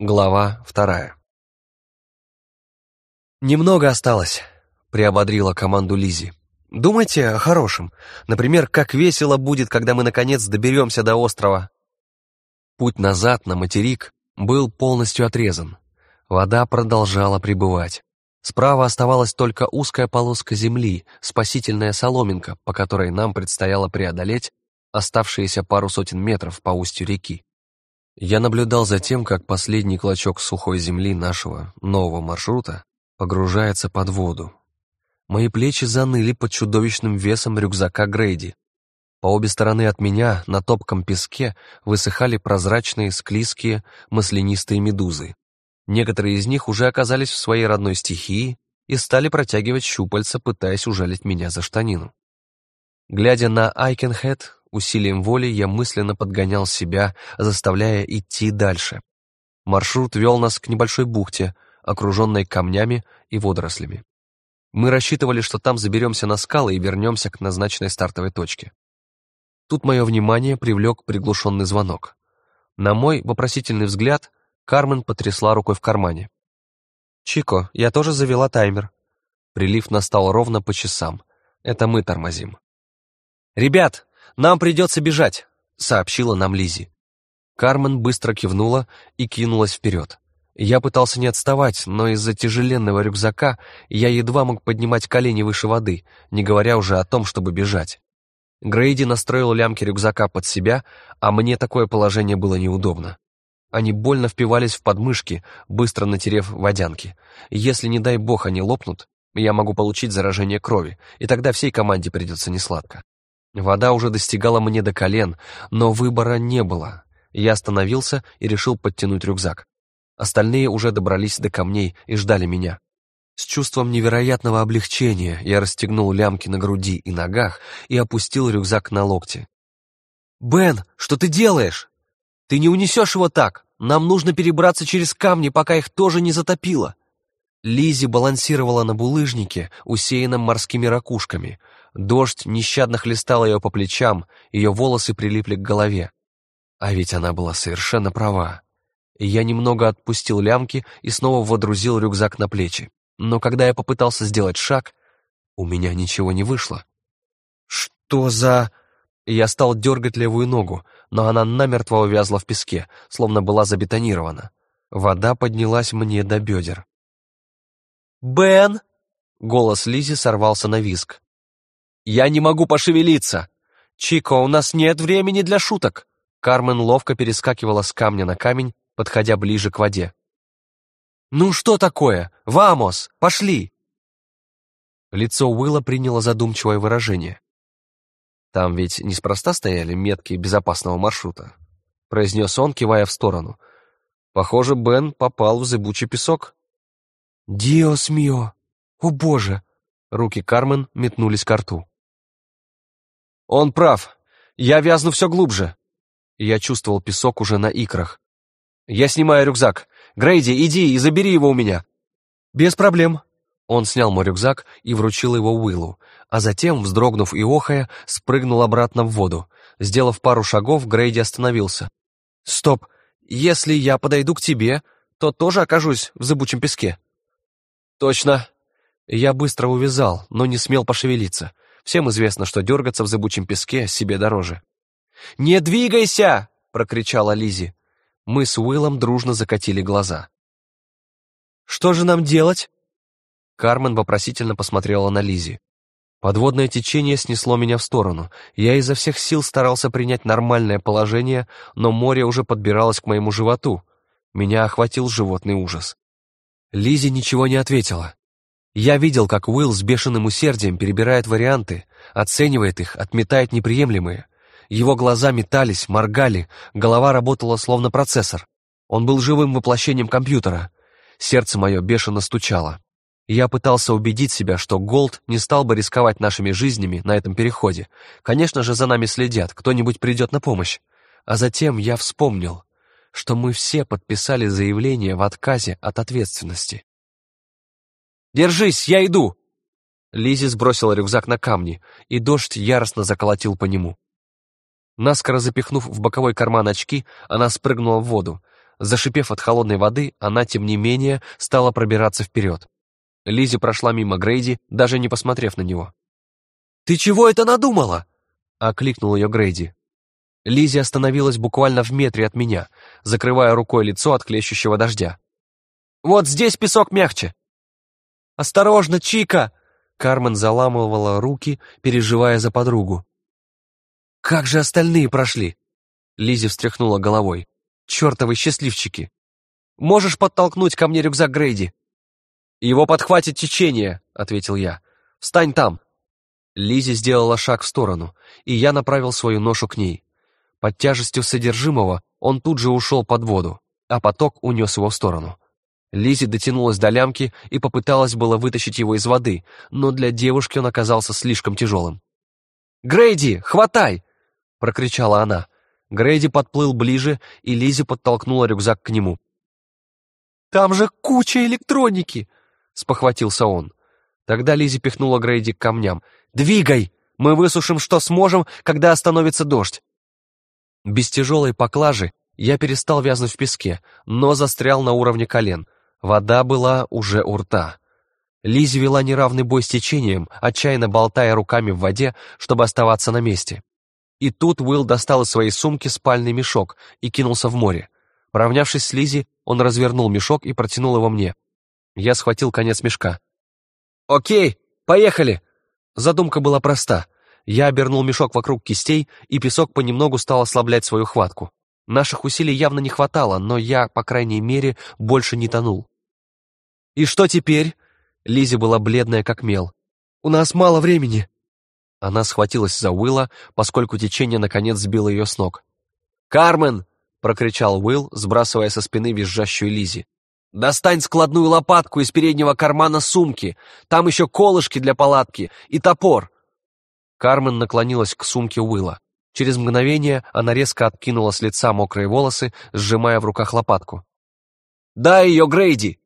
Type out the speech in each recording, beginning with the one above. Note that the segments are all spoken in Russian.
Глава вторая. «Немного осталось», — приободрила команду Лизи. «Думайте о хорошем. Например, как весело будет, когда мы наконец доберемся до острова». Путь назад на материк был полностью отрезан. Вода продолжала прибывать. Справа оставалась только узкая полоска земли, спасительная соломинка, по которой нам предстояло преодолеть оставшиеся пару сотен метров по устью реки. Я наблюдал за тем, как последний клочок сухой земли нашего нового маршрута погружается под воду. Мои плечи заныли под чудовищным весом рюкзака Грейди. По обе стороны от меня на топком песке высыхали прозрачные, склизкие, маслянистые медузы. Некоторые из них уже оказались в своей родной стихии и стали протягивать щупальца, пытаясь ужалить меня за штанину. Глядя на Айкенхед, Усилием воли я мысленно подгонял себя, заставляя идти дальше. Маршрут вел нас к небольшой бухте, окруженной камнями и водорослями. Мы рассчитывали, что там заберемся на скалы и вернемся к назначенной стартовой точке. Тут мое внимание привлек приглушенный звонок. На мой вопросительный взгляд Кармен потрясла рукой в кармане. «Чико, я тоже завела таймер». Прилив настал ровно по часам. Это мы тормозим. «Ребят, «Нам придется бежать», — сообщила нам Лизи. Кармен быстро кивнула и кинулась вперед. Я пытался не отставать, но из-за тяжеленного рюкзака я едва мог поднимать колени выше воды, не говоря уже о том, чтобы бежать. Грейди настроил лямки рюкзака под себя, а мне такое положение было неудобно. Они больно впивались в подмышки, быстро натерев водянки. Если, не дай бог, они лопнут, я могу получить заражение крови, и тогда всей команде придется несладко. Вода уже достигала мне до колен, но выбора не было. Я остановился и решил подтянуть рюкзак. Остальные уже добрались до камней и ждали меня. С чувством невероятного облегчения я расстегнул лямки на груди и ногах и опустил рюкзак на локти. «Бен, что ты делаешь? Ты не унесешь его так. Нам нужно перебраться через камни, пока их тоже не затопило». Лизи балансировала на булыжнике, усеянном морскими ракушками. Дождь нещадно хлестал ее по плечам, ее волосы прилипли к голове. А ведь она была совершенно права. Я немного отпустил лямки и снова водрузил рюкзак на плечи. Но когда я попытался сделать шаг, у меня ничего не вышло. «Что за...» Я стал дергать левую ногу, но она намертво увязла в песке, словно была забетонирована. Вода поднялась мне до бедер. «Бен!» — голос Лизи сорвался на виск. «Я не могу пошевелиться!» «Чико, у нас нет времени для шуток!» Кармен ловко перескакивала с камня на камень, подходя ближе к воде. «Ну что такое? Вамос! Пошли!» Лицо Уилла приняло задумчивое выражение. «Там ведь неспроста стояли метки безопасного маршрута», — произнес он, кивая в сторону. «Похоже, Бен попал в зыбучий песок». «Диос мио! О боже!» Руки Кармен метнулись к рту. «Он прав. Я вязну все глубже». Я чувствовал песок уже на икрах. «Я снимаю рюкзак. Грейди, иди и забери его у меня». «Без проблем». Он снял мой рюкзак и вручил его Уиллу, а затем, вздрогнув и охая, спрыгнул обратно в воду. Сделав пару шагов, Грейди остановился. «Стоп! Если я подойду к тебе, то тоже окажусь в зыбучем песке». «Точно». Я быстро увязал, но не смел пошевелиться. Всем известно, что дергаться в зыбучем песке себе дороже. «Не двигайся!» — прокричала Лизи. Мы с Уиллом дружно закатили глаза. «Что же нам делать?» Кармен вопросительно посмотрела на Лизи. Подводное течение снесло меня в сторону. Я изо всех сил старался принять нормальное положение, но море уже подбиралось к моему животу. Меня охватил животный ужас. Лизи ничего не ответила. Я видел, как Уилл с бешеным усердием перебирает варианты, оценивает их, отметает неприемлемые. Его глаза метались, моргали, голова работала словно процессор. Он был живым воплощением компьютера. Сердце мое бешено стучало. Я пытался убедить себя, что Голд не стал бы рисковать нашими жизнями на этом переходе. Конечно же, за нами следят, кто-нибудь придет на помощь. А затем я вспомнил, что мы все подписали заявление в отказе от ответственности. «Держись, я иду!» Лизи сбросила рюкзак на камни, и дождь яростно заколотил по нему. Наскоро запихнув в боковой карман очки, она спрыгнула в воду. Зашипев от холодной воды, она, тем не менее, стала пробираться вперед. Лизи прошла мимо Грейди, даже не посмотрев на него. «Ты чего это надумала?» — окликнул ее Грейди. Лизи остановилась буквально в метре от меня, закрывая рукой лицо от клещущего дождя. «Вот здесь песок мягче!» «Осторожно, Чика!» Кармен заламывала руки, переживая за подругу. «Как же остальные прошли?» Лизи встряхнула головой. «Чертовы счастливчики! Можешь подтолкнуть ко мне рюкзак Грейди?» «Его подхватит течение», — ответил я. «Встань там!» Лизи сделала шаг в сторону, и я направил свою ношу к ней. Под тяжестью содержимого он тут же ушел под воду, а поток унес его в сторону. Лизи дотянулась до лямки и попыталась было вытащить его из воды, но для девушки он оказался слишком тяжелым. «Грейди, хватай!» — прокричала она. Грейди подплыл ближе, и Лизи подтолкнула рюкзак к нему. «Там же куча электроники!» — спохватился он. Тогда Лизи пихнула Грейди к камням. «Двигай! Мы высушим, что сможем, когда остановится дождь!» Без тяжелой поклажи я перестал вязнуть в песке, но застрял на уровне колен — Вода была уже у рта. Лизи вела неравный бой с течением, отчаянно болтая руками в воде, чтобы оставаться на месте. И тут Уилл достал из своей сумки спальный мешок и кинулся в море. Поравнявшись с Лизи, он развернул мешок и протянул его мне. Я схватил конец мешка. «Окей, поехали!» Задумка была проста. Я обернул мешок вокруг кистей, и песок понемногу стал ослаблять свою хватку. Наших усилий явно не хватало, но я, по крайней мере, больше не тонул. «И что теперь?» Лизи была бледная, как мел. «У нас мало времени». Она схватилась за Уилла, поскольку течение наконец сбило ее с ног. «Кармен!» — прокричал Уилл, сбрасывая со спины визжащую Лизи. «Достань складную лопатку из переднего кармана сумки. Там еще колышки для палатки и топор». Кармен наклонилась к сумке Уилла. Через мгновение она резко откинула с лица мокрые волосы, сжимая в руках лопатку. «Дай ее, Грейди!»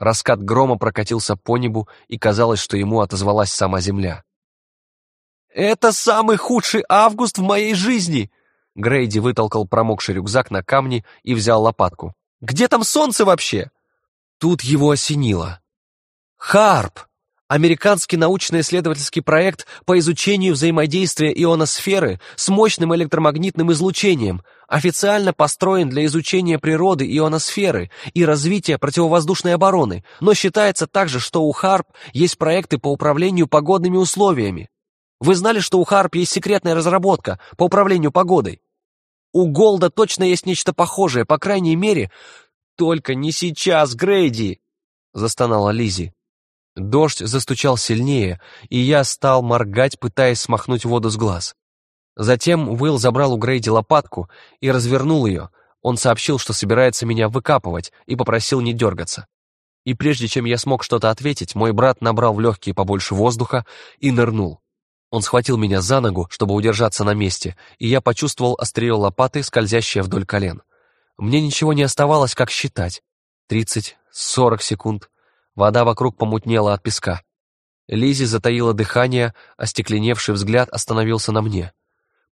Раскат грома прокатился по небу, и казалось, что ему отозвалась сама земля. «Это самый худший август в моей жизни!» Грейди вытолкал промокший рюкзак на камни и взял лопатку. «Где там солнце вообще?» Тут его осенило. «Харп!» Американский научно-исследовательский проект по изучению взаимодействия ионосферы с мощным электромагнитным излучением официально построен для изучения природы ионосферы и развития противовоздушной обороны, но считается также, что у ХАРП есть проекты по управлению погодными условиями. Вы знали, что у ХАРП есть секретная разработка по управлению погодой? У Голда точно есть нечто похожее, по крайней мере, только не сейчас, Грейди, застонала Лизи. Дождь застучал сильнее, и я стал моргать, пытаясь смахнуть воду с глаз. Затем Уилл забрал у Грейди лопатку и развернул ее. Он сообщил, что собирается меня выкапывать, и попросил не дергаться. И прежде чем я смог что-то ответить, мой брат набрал в легкие побольше воздуха и нырнул. Он схватил меня за ногу, чтобы удержаться на месте, и я почувствовал острие лопаты, скользящее вдоль колен. Мне ничего не оставалось, как считать. Тридцать, сорок секунд. Вода вокруг помутнела от песка. Лизи затаила дыхание, остекленевший взгляд остановился на мне.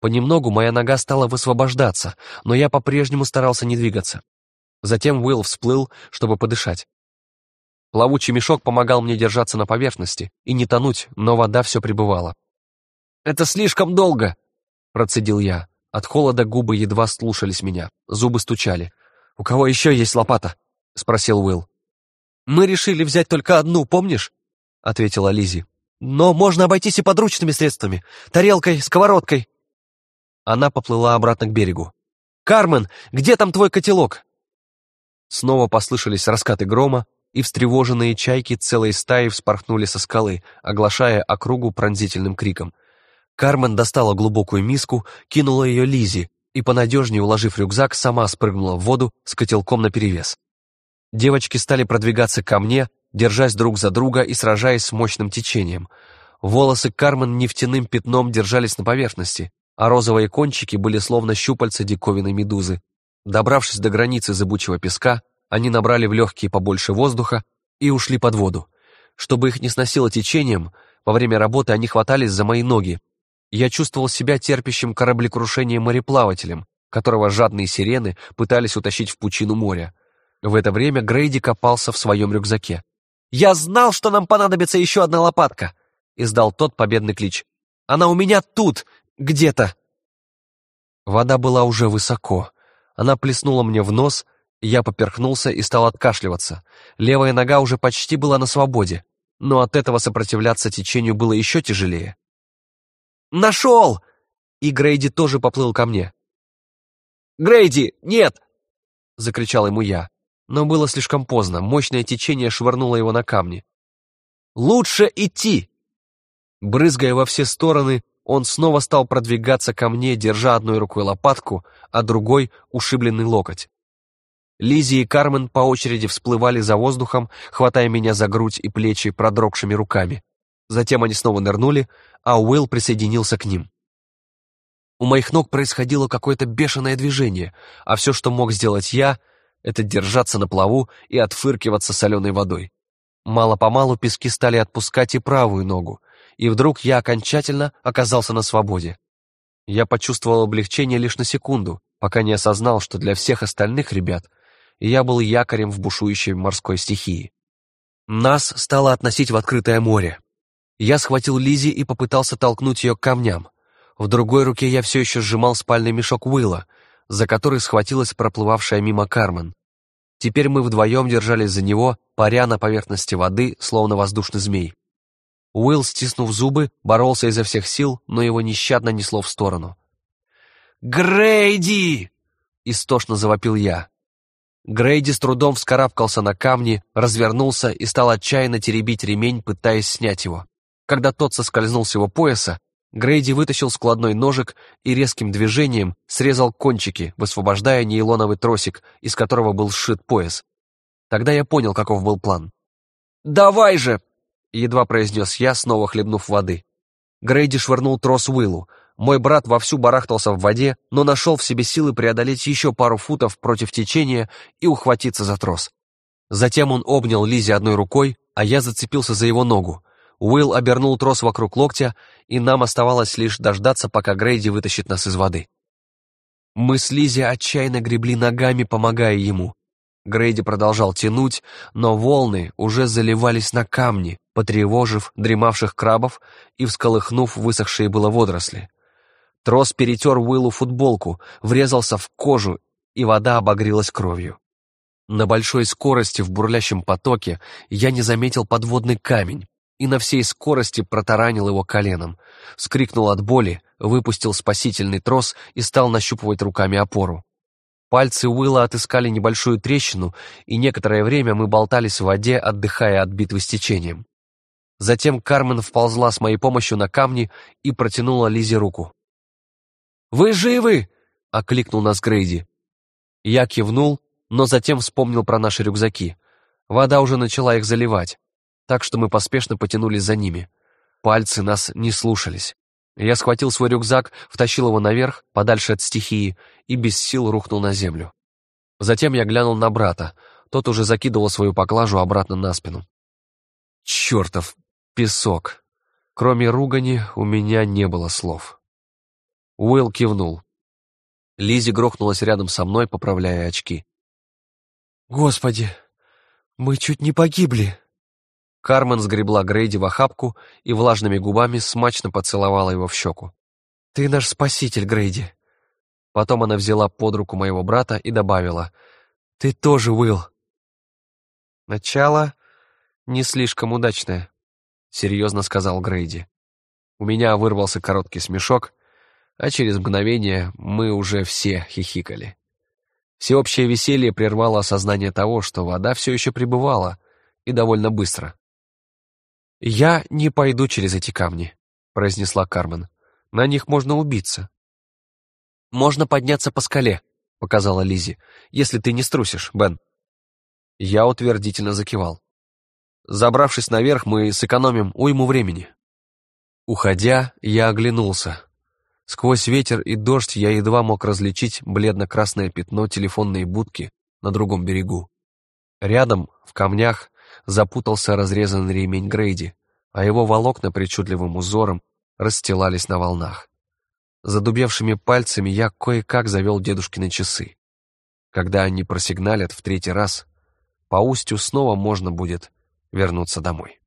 Понемногу моя нога стала высвобождаться, но я по-прежнему старался не двигаться. Затем Уилл всплыл, чтобы подышать. Плавучий мешок помогал мне держаться на поверхности и не тонуть, но вода все прибывала. «Это слишком долго!» — процедил я. От холода губы едва слушались меня, зубы стучали. «У кого еще есть лопата?» — спросил Уилл. «Мы решили взять только одну, помнишь?» — ответила Лизи. «Но можно обойтись и подручными средствами. Тарелкой, сковородкой». Она поплыла обратно к берегу. «Кармен, где там твой котелок?» Снова послышались раскаты грома, и встревоженные чайки целой стаи вспорхнули со скалы, оглашая округу пронзительным криком. Кармен достала глубокую миску, кинула ее Лизи и, понадежнее уложив рюкзак, сама спрыгнула в воду с котелком наперевес. Девочки стали продвигаться ко мне, держась друг за друга и сражаясь с мощным течением. Волосы Кармен нефтяным пятном держались на поверхности, а розовые кончики были словно щупальца диковинной медузы. Добравшись до границы зыбучего песка, они набрали в легкие побольше воздуха и ушли под воду. Чтобы их не сносило течением, во время работы они хватались за мои ноги. Я чувствовал себя терпящим кораблекрушение мореплавателем, которого жадные сирены пытались утащить в пучину моря. В это время Грейди копался в своем рюкзаке. «Я знал, что нам понадобится еще одна лопатка!» — издал тот победный клич. «Она у меня тут, где-то!» Вода была уже высоко. Она плеснула мне в нос, я поперхнулся и стал откашливаться. Левая нога уже почти была на свободе, но от этого сопротивляться течению было еще тяжелее. «Нашел!» И Грейди тоже поплыл ко мне. «Грейди, нет!» — закричал ему я. Но было слишком поздно, мощное течение швырнуло его на камни. «Лучше идти!» Брызгая во все стороны, он снова стал продвигаться ко мне, держа одной рукой лопатку, а другой — ушибленный локоть. Лизи и Кармен по очереди всплывали за воздухом, хватая меня за грудь и плечи продрогшими руками. Затем они снова нырнули, а Уилл присоединился к ним. У моих ног происходило какое-то бешеное движение, а все, что мог сделать я, это держаться на плаву и отфыркиваться соленой водой. Мало-помалу пески стали отпускать и правую ногу, и вдруг я окончательно оказался на свободе. Я почувствовал облегчение лишь на секунду, пока не осознал, что для всех остальных ребят я был якорем в бушующей морской стихии. Нас стало относить в открытое море. Я схватил Лизи и попытался толкнуть ее к камням. В другой руке я все еще сжимал спальный мешок Уилла, за который схватилась проплывавшая мимо Кармен. Теперь мы вдвоем держались за него, паря на поверхности воды, словно воздушный змей. Уилл, стиснув зубы, боролся изо всех сил, но его нещадно несло в сторону. «Грейди!» — истошно завопил я. Грейди с трудом вскарабкался на камни, развернулся и стал отчаянно теребить ремень, пытаясь снять его. Когда тот соскользнул с его пояса, Грейди вытащил складной ножик и резким движением срезал кончики, высвобождая нейлоновый тросик, из которого был сшит пояс. Тогда я понял, каков был план. «Давай же!» — едва произнес я, снова хлебнув воды. Грейди швырнул трос Уиллу. Мой брат вовсю барахтался в воде, но нашел в себе силы преодолеть еще пару футов против течения и ухватиться за трос. Затем он обнял Лизи одной рукой, а я зацепился за его ногу. Уилл обернул трос вокруг локтя, и нам оставалось лишь дождаться, пока Грейди вытащит нас из воды. Мы с Лизи отчаянно гребли ногами, помогая ему. Грейди продолжал тянуть, но волны уже заливались на камни, потревожив дремавших крабов и всколыхнув высохшие было водоросли. Трос перетер Уиллу футболку, врезался в кожу, и вода обогрелась кровью. На большой скорости в бурлящем потоке я не заметил подводный камень, и на всей скорости протаранил его коленом. Скрикнул от боли, выпустил спасительный трос и стал нащупывать руками опору. Пальцы Уилла отыскали небольшую трещину, и некоторое время мы болтались в воде, отдыхая от битвы с течением. Затем Кармен вползла с моей помощью на камни и протянула Лизе руку. «Вы живы?» — окликнул нас Грейди. Я кивнул, но затем вспомнил про наши рюкзаки. Вода уже начала их заливать так что мы поспешно потянулись за ними. Пальцы нас не слушались. Я схватил свой рюкзак, втащил его наверх, подальше от стихии, и без сил рухнул на землю. Затем я глянул на брата. Тот уже закидывал свою поклажу обратно на спину. Чертов песок! Кроме ругани у меня не было слов. Уилл кивнул. Лизи грохнулась рядом со мной, поправляя очки. «Господи, мы чуть не погибли!» Кармен сгребла Грейди в охапку и влажными губами смачно поцеловала его в щеку. «Ты наш спаситель, Грейди!» Потом она взяла под руку моего брата и добавила, «Ты тоже, Уилл!» «Начало не слишком удачное», — серьезно сказал Грейди. У меня вырвался короткий смешок, а через мгновение мы уже все хихикали. Всеобщее веселье прервало осознание того, что вода все еще пребывала, и довольно быстро. «Я не пойду через эти камни», — произнесла Кармен. «На них можно убиться». «Можно подняться по скале», — показала Лизи, «если ты не струсишь, Бен». Я утвердительно закивал. Забравшись наверх, мы сэкономим уйму времени. Уходя, я оглянулся. Сквозь ветер и дождь я едва мог различить бледно-красное пятно телефонной будки на другом берегу. Рядом, в камнях, запутался разрезанный ремень Грейди, а его волокна причудливым узором расстилались на волнах. Задубевшими пальцами я кое-как завел дедушкины часы. Когда они просигналят в третий раз, по устью снова можно будет вернуться домой.